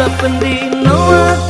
sa pendino aku